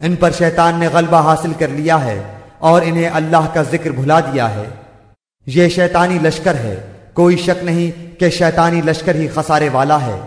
ان پر شیطان نے غلبہ حاصل کر لیا ہے اور انہیں اللہ کا ذکر بھلا دیا ہے۔ یہ شیطانی لشکر ہے۔ کوئی شک نہیں کہ شیطانی لشکر ہی خسارے والا ہے۔